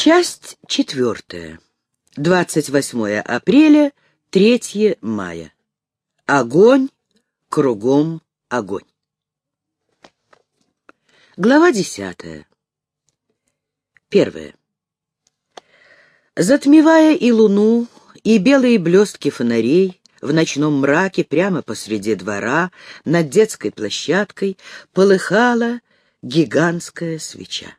Часть четвертая. 28 апреля, 3 мая. Огонь, кругом огонь. Глава десятая. Первая. Затмевая и луну, и белые блестки фонарей, в ночном мраке прямо посреди двора, над детской площадкой, полыхала гигантская свеча.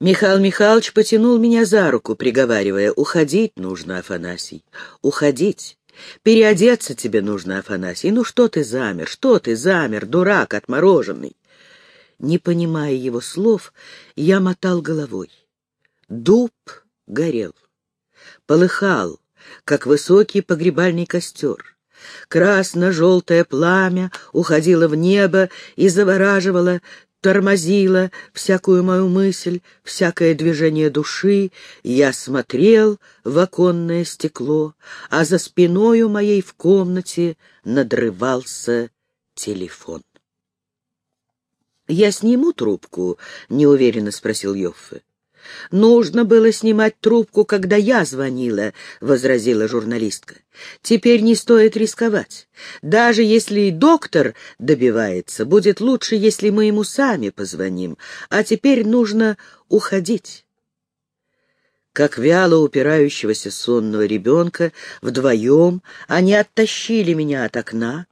Михаил Михайлович потянул меня за руку, приговаривая, «Уходить нужно, Афанасий, уходить. Переодеться тебе нужно, Афанасий. Ну что ты замер, что ты замер, дурак отмороженный?» Не понимая его слов, я мотал головой. Дуб горел, полыхал, как высокий погребальный костер. Красно-желтое пламя уходило в небо и завораживало тормозила всякую мою мысль, всякое движение души, я смотрел в оконное стекло, а за спиною моей в комнате надрывался телефон. «Я сниму трубку?» — неуверенно спросил Йоффе. «Нужно было снимать трубку, когда я звонила», — возразила журналистка. «Теперь не стоит рисковать. Даже если и доктор добивается, будет лучше, если мы ему сами позвоним. А теперь нужно уходить». Как вяло упирающегося сонного ребенка, вдвоем они оттащили меня от окна,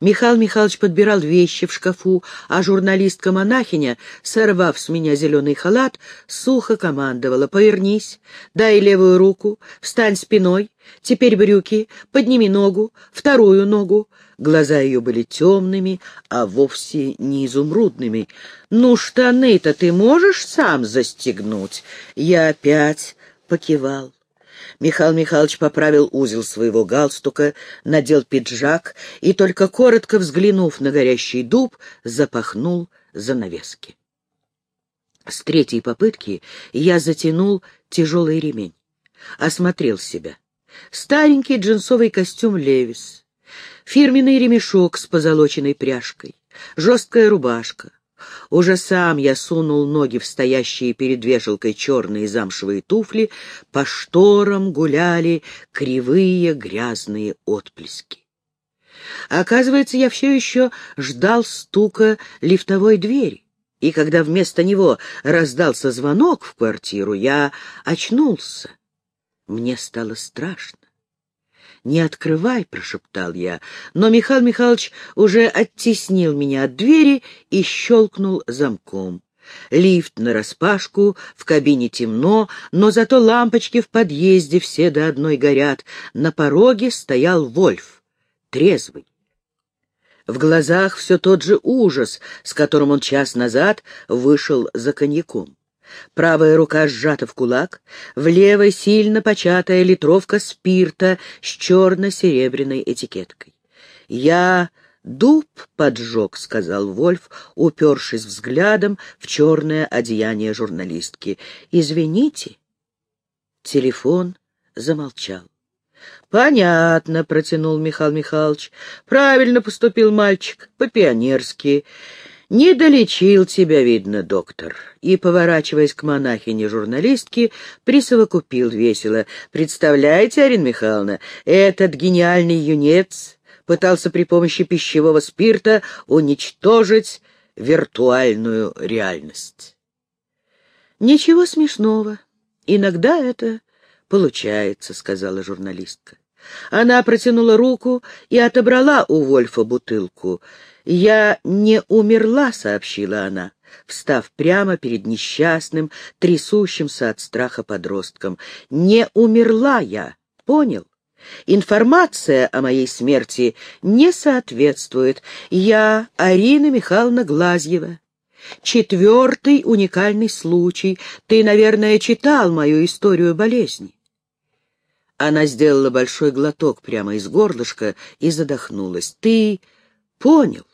Михаил Михайлович подбирал вещи в шкафу, а журналистка-монахиня, сорвав с меня зеленый халат, сухо командовала «Повернись, дай левую руку, встань спиной, теперь брюки, подними ногу, вторую ногу». Глаза ее были темными, а вовсе не изумрудными. «Ну, штаны-то ты можешь сам застегнуть?» Я опять покивал. Михаил Михайлович поправил узел своего галстука, надел пиджак и, только коротко взглянув на горящий дуб, запахнул занавески. С третьей попытки я затянул тяжелый ремень. Осмотрел себя. Старенький джинсовый костюм «Левис», фирменный ремешок с позолоченной пряжкой, жесткая рубашка, уже сам я сунул ноги в стоящие перед вешалкой черные замшевые туфли, по шторам гуляли кривые грязные отплески. Оказывается, я все еще ждал стука лифтовой двери, и когда вместо него раздался звонок в квартиру, я очнулся. Мне стало страшно. «Не открывай», — прошептал я, но Михаил Михайлович уже оттеснил меня от двери и щелкнул замком. Лифт нараспашку, в кабине темно, но зато лампочки в подъезде все до одной горят. На пороге стоял Вольф, трезвый. В глазах все тот же ужас, с которым он час назад вышел за коньяком. Правая рука сжата в кулак, в левой сильно початая литровка спирта с черно-серебряной этикеткой. «Я дуб поджег», — сказал Вольф, упершись взглядом в черное одеяние журналистки. «Извините». Телефон замолчал. «Понятно», — протянул Михаил Михайлович. «Правильно поступил мальчик, по-пионерски. «Не долечил тебя, видно, доктор». И, поворачиваясь к монахине-журналистке, присовокупил весело. «Представляете, Арина Михайловна, этот гениальный юнец пытался при помощи пищевого спирта уничтожить виртуальную реальность». «Ничего смешного. Иногда это получается», — сказала журналистка. Она протянула руку и отобрала у Вольфа бутылку. «Я не умерла», — сообщила она, встав прямо перед несчастным, трясущимся от страха подростком. «Не умерла я, понял? Информация о моей смерти не соответствует. Я Арина Михайловна Глазьева». Четвертый уникальный случай. Ты, наверное, читал мою историю болезни. Она сделала большой глоток прямо из горлышка и задохнулась. Ты понял?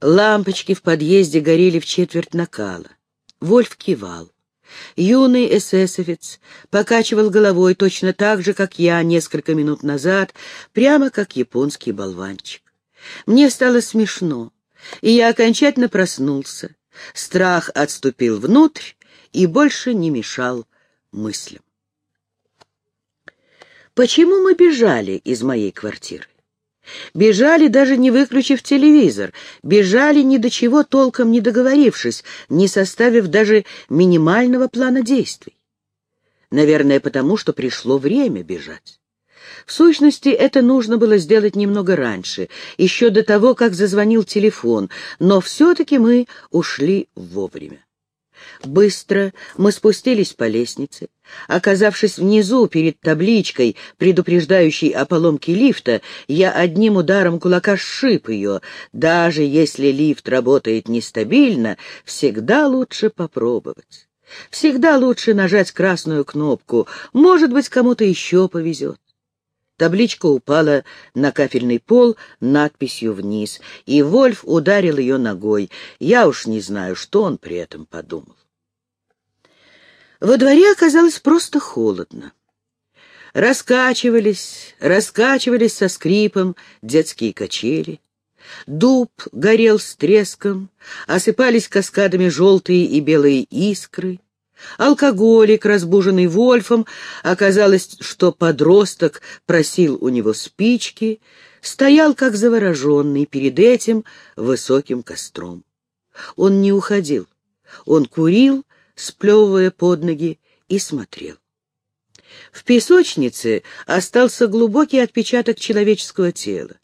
Лампочки в подъезде горели в четверть накала. Вольф кивал. Юный эсэсовец покачивал головой точно так же, как я несколько минут назад, прямо как японский болванчик. Мне стало смешно, и я окончательно проснулся. Страх отступил внутрь, и больше не мешал мыслям. Почему мы бежали из моей квартиры? Бежали, даже не выключив телевизор, бежали ни до чего толком не договорившись, не составив даже минимального плана действий. Наверное, потому что пришло время бежать. В сущности, это нужно было сделать немного раньше, еще до того, как зазвонил телефон, но все-таки мы ушли вовремя. Быстро мы спустились по лестнице. Оказавшись внизу, перед табличкой, предупреждающей о поломке лифта, я одним ударом кулака сшиб ее. Даже если лифт работает нестабильно, всегда лучше попробовать. Всегда лучше нажать красную кнопку. Может быть, кому-то еще повезет. Табличка упала на кафельный пол надписью вниз, и Вольф ударил ее ногой. Я уж не знаю, что он при этом подумал. Во дворе оказалось просто холодно. Раскачивались, раскачивались со скрипом детские качели. Дуб горел с треском, осыпались каскадами желтые и белые искры. Алкоголик, разбуженный Вольфом, оказалось, что подросток просил у него спички, стоял как завороженный перед этим высоким костром. Он не уходил. Он курил, сплевывая под ноги, и смотрел. В песочнице остался глубокий отпечаток человеческого тела.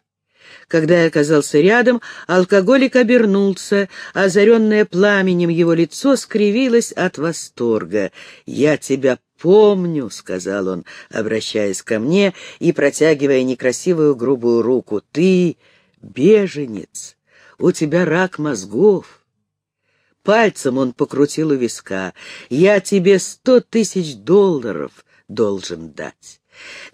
Когда я оказался рядом, алкоголик обернулся, озаренное пламенем его лицо скривилось от восторга. «Я тебя помню», — сказал он, обращаясь ко мне и протягивая некрасивую грубую руку. «Ты беженец, у тебя рак мозгов». Пальцем он покрутил у виска. «Я тебе сто тысяч долларов должен дать».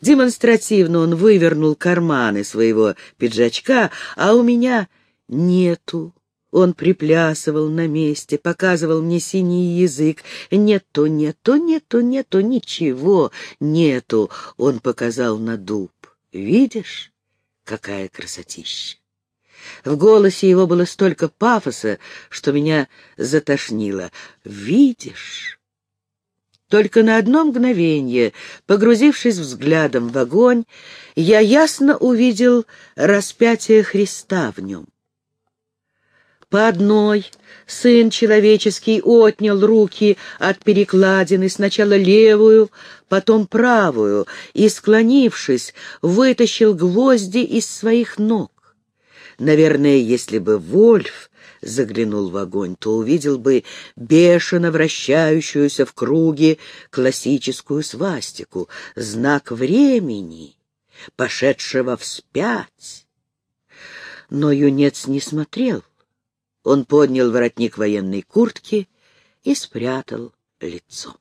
Демонстративно он вывернул карманы своего пиджачка, а у меня нету. Он приплясывал на месте, показывал мне синий язык. Нету, нету, нету, нету, ничего нету. Он показал на дуб. Видишь, какая красотища? В голосе его было столько пафоса, что меня затошнило. Видишь? Только на одно мгновение, погрузившись взглядом в огонь, я ясно увидел распятие Христа в нем. По одной сын человеческий отнял руки от перекладины, сначала левую, потом правую, и, склонившись, вытащил гвозди из своих ног. Наверное, если бы Вольф заглянул в огонь, то увидел бы бешено вращающуюся в круге классическую свастику, знак времени, пошедшего вспять. Но юнец не смотрел. Он поднял воротник военной куртки и спрятал лицо.